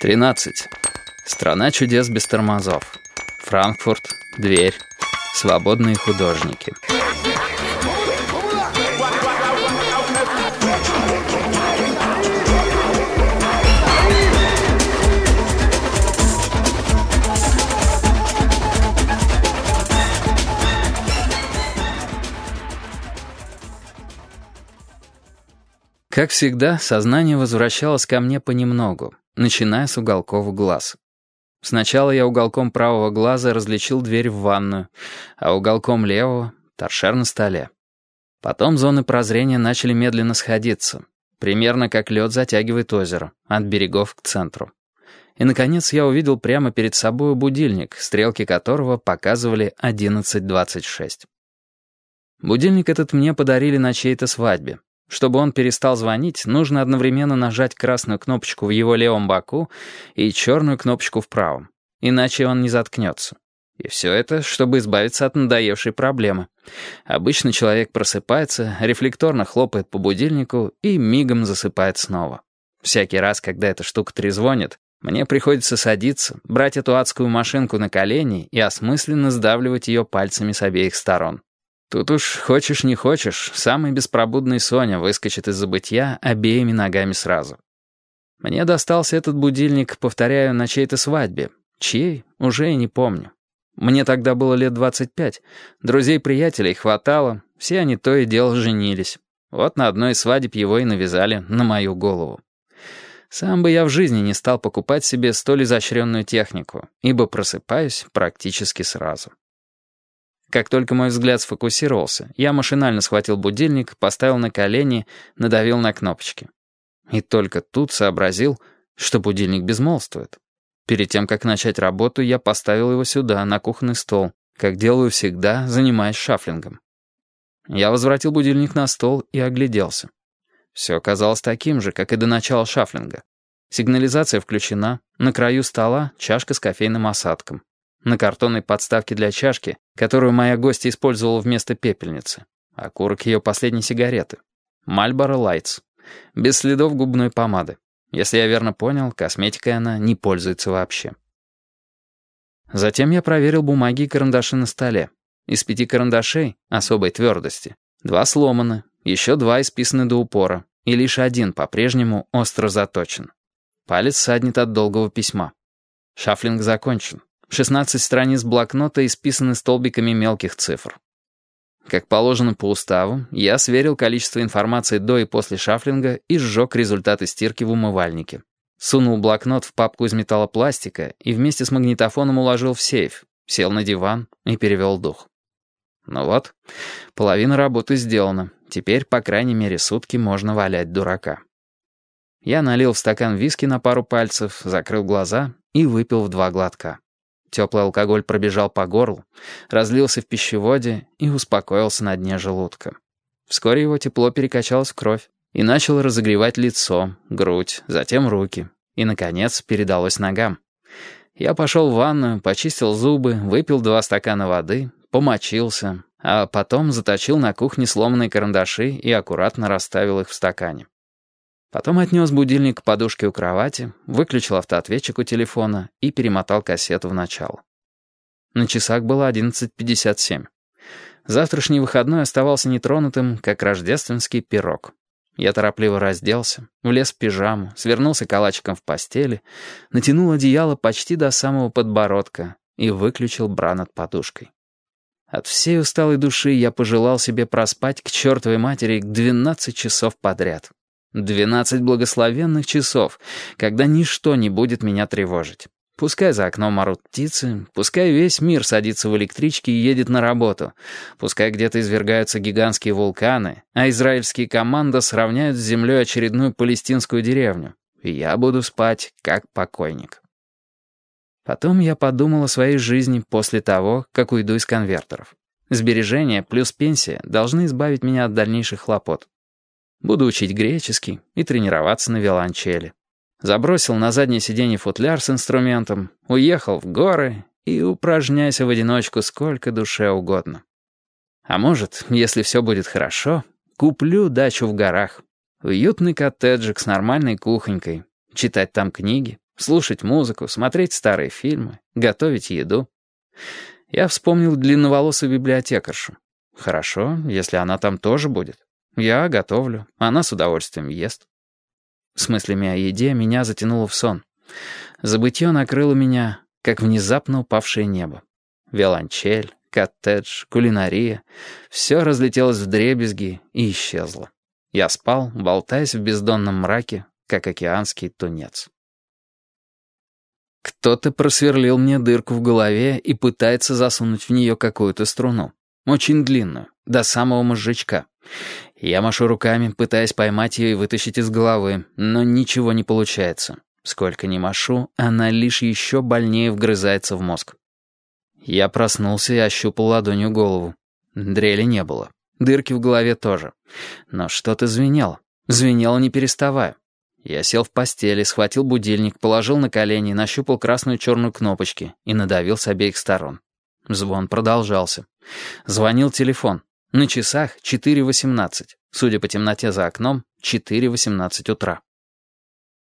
13. Страна чудес без тормозов. Франкфурт, дверь, свободные художники. Как всегда, сознание возвращалось ко мне понемногу, начиная с уголков глаз. Сначала я уголком правого глаза различил дверь в ванную, а уголком левого — торшер на столе. Потом зоны прозрения начали медленно сходиться, примерно как лед затягивает озеро, от берегов к центру. И, наконец, я увидел прямо перед собой будильник, стрелки которого показывали 11.26. Будильник этот мне подарили на чьей-то свадьбе, чтобы он перестал звонить, нужно одновременно нажать красную кнопочку в его левом боку и черную кнопочку в правом. Иначе он не заткнется. И все это, чтобы избавиться от надоевшей проблемы. Обычно человек просыпается, рефлекторно хлопает по будильнику и мигом засыпает снова. Всякий раз, когда эта штука трезвонит, мне приходится садиться, брать эту адскую машинку на колени и осмысленно сдавливать ее пальцами с обеих сторон. Тут уж хочешь не хочешь, самый беспробудный Соня выскочит из забытья обеими ногами сразу. Мне достался этот будильник, повторяю, на чьей-то свадьбе. Чьей? Уже и не помню. Мне тогда было лет 25. Друзей-приятелей хватало, все они то и дело женились. Вот на одной из свадеб его и навязали на мою голову. Сам бы я в жизни не стал покупать себе столь изощренную технику, ибо просыпаюсь практически сразу. Как только мой взгляд сфокусировался, я машинально схватил будильник, поставил на колени, надавил на кнопочки. И только тут сообразил, что будильник безмолвствует. Перед тем, как начать работу, я поставил его сюда, на кухонный стол, как делаю всегда, занимаясь шафлингом. Я возвратил будильник на стол и огляделся. Все оказалось таким же, как и до начала шафлинга. Сигнализация включена, на краю стола чашка с кофейным осадком. На картонной подставке для чашки, которую моя гостья использовала вместо пепельницы. Окурок ее последней сигареты. Мальборо Лайтс. Без следов губной помады. Если я верно понял, косметикой она не пользуется вообще. Затем я проверил бумаги и карандаши на столе. Из пяти карандашей особой твердости. Два сломаны, еще два исписаны до упора, и лишь один по-прежнему остро заточен. Палец саднет от долгого письма. Шафлинг закончен. 16 страниц блокнота исписаны столбиками мелких цифр. Как положено по уставу, я сверил количество информации до и после шафлинга и сжег результаты стирки в умывальнике. Сунул блокнот в папку из металлопластика и вместе с магнитофоном уложил в сейф, сел на диван и перевел дух. Ну вот, половина работы сделана. Теперь, по крайней мере, сутки можно валять дурака. Я налил в стакан виски на пару пальцев, закрыл глаза и выпил в два глотка. Теплый алкоголь пробежал по горлу, разлился в пищеводе и успокоился на дне желудка. Вскоре его тепло перекачалось в кровь и начало разогревать лицо, грудь, затем руки и, наконец, передалось ногам. Я пошел в ванную, почистил зубы, выпил два стакана воды, помочился, а потом заточил на кухне сломанные карандаши и аккуратно расставил их в стакане. Потом отнес будильник к подушке у кровати, выключил автоответчик у телефона и перемотал кассету в начало. На часах было 11.57. Завтрашний выходной оставался нетронутым, как рождественский пирог. Я торопливо разделся, влез в пижаму, свернулся калачиком в постели, натянул одеяло почти до самого подбородка и выключил бра над подушкой. От всей усталой души я пожелал себе проспать к чертовой матери 12 часов подряд. Двенадцать благословенных часов, когда ничто не будет меня тревожить. Пускай за окном орут птицы, пускай весь мир садится в электричке и едет на работу, пускай где-то извергаются гигантские вулканы, а израильские команды сравняют с землей очередную палестинскую деревню. И я буду спать, как покойник. Потом я подумал о своей жизни после того, как уйду из конвертеров. Сбережения плюс пенсия должны избавить меня от дальнейших хлопот. Буду учить греческий и тренироваться на виолончели. Забросил на заднее сиденье футляр с инструментом, уехал в горы и упражняйся в одиночку сколько душе угодно. А может, если все будет хорошо, куплю дачу в горах. Уютный коттеджик с нормальной кухонькой. Читать там книги, Слушать музыку, смотреть старые фильмы, готовить еду. Я вспомнил длинноволосую библиотекаршу. Хорошо, если она там тоже будет. Я готовлю, она с удовольствием ест. С мыслями о еде меня затянуло в сон. Забытье накрыло меня, как внезапно упавшее небо. Виолончель, коттедж, кулинария — все разлетелось в дребезги и исчезло. Я спал, болтаясь в бездонном мраке, как океанский тунец. Кто-то просверлил мне дырку в голове и пытается засунуть в нее какую-то струну. Очень длинную, до самого мозжечка. Я машу руками, пытаясь поймать ее и вытащить из головы, но ничего не получается. Сколько ни машу, она лишь еще больнее вгрызается в мозг. Я проснулся и ощупал ладонью голову. Дрели не было. Дырки в голове тоже. Но что-то звенело. Звенело не переставая. Я сел в постели, схватил будильник, положил на колени, нащупал красную черную кнопочки и надавил с обеих сторон. Звон продолжался. Звонил телефон. На часах 4.18. Судя по темноте за окном, 4.18 утра.